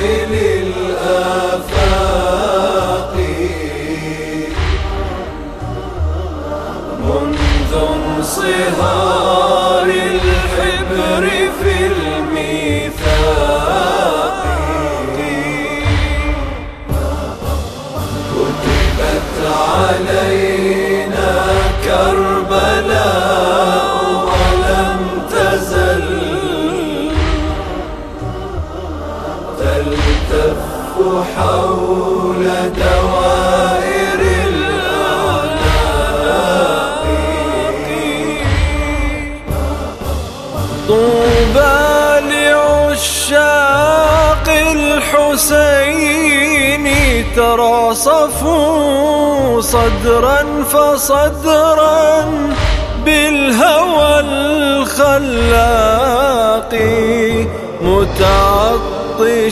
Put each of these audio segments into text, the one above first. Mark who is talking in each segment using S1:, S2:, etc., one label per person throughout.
S1: Amen. الحسين تراصفوا صدرا فصدرا بالهوى الخلاق متعطشين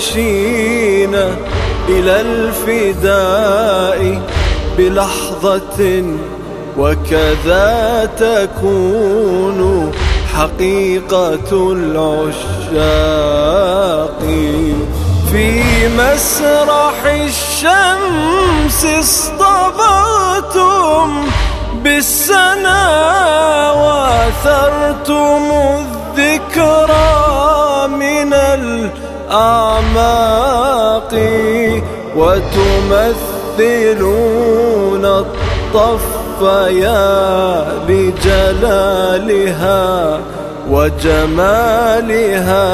S1: إلى الفداء بلحظة وكذا تكون حقيقة العشاق. في مسرح الشمس اصطبعتم بالسنا وأثرتم الذكرى من الأعماق وتمثلون الطف يا لجلالها وجمالها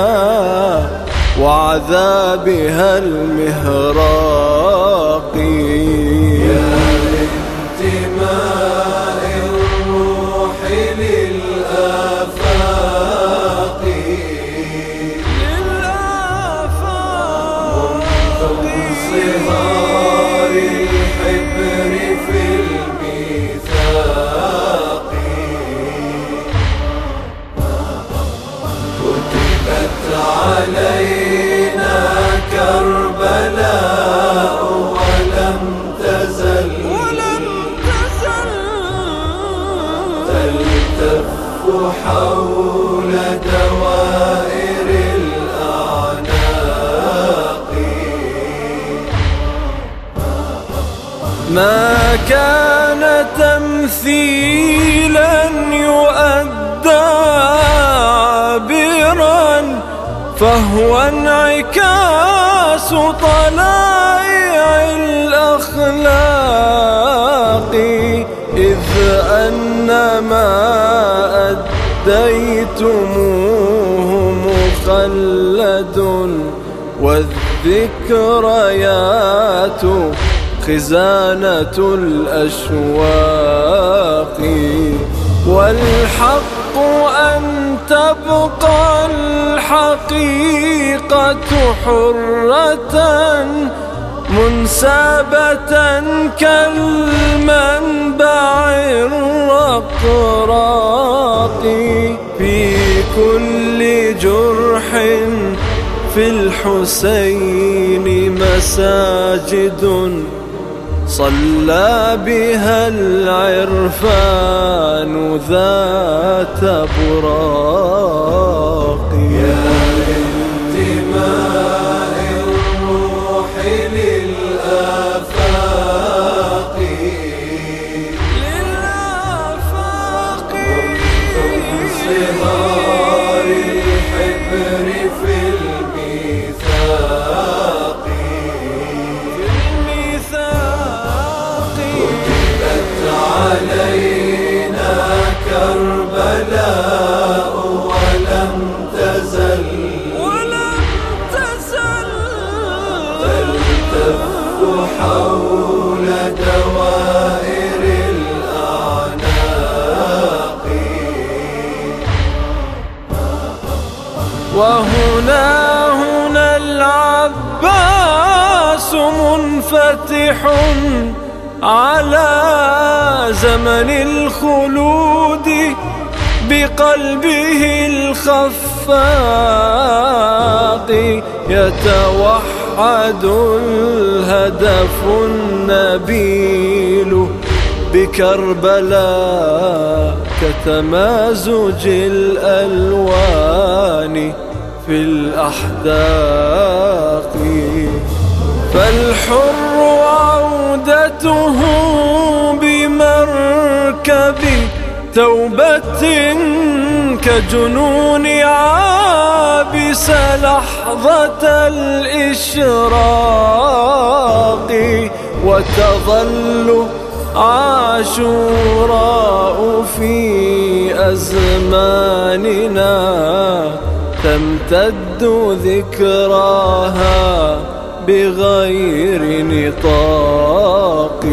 S1: وعذابها المهراق ما كان تمثيلا يؤدى عابرا فهو انعكاس طلائع الأخلاق إذ أن ما أديتموه مخلد والذكريات خزانة الأشواق والحق أن تبقى الحقيقة حرة منسابة كالمنبع الرقراق. في كل جرح في الحسين مساجد صلى بها العرفان ذات براق.
S2: يا كربلاء ولم تزل.
S1: ولم تزل.
S2: تلتف حول دوائر الأعناق.
S1: وهنا هنا العباس منفتح على زمن الخلود. بقلبه الخفاق يتوحد الهدف النبيل بكربلاء كتمازج الألوان في الأحداق. فالحر عودته بمركب توبة كجنون عابس لحظة الإشراق وتظل عاشوراء في أزماننا تمتد ذكراها بغير نطاق.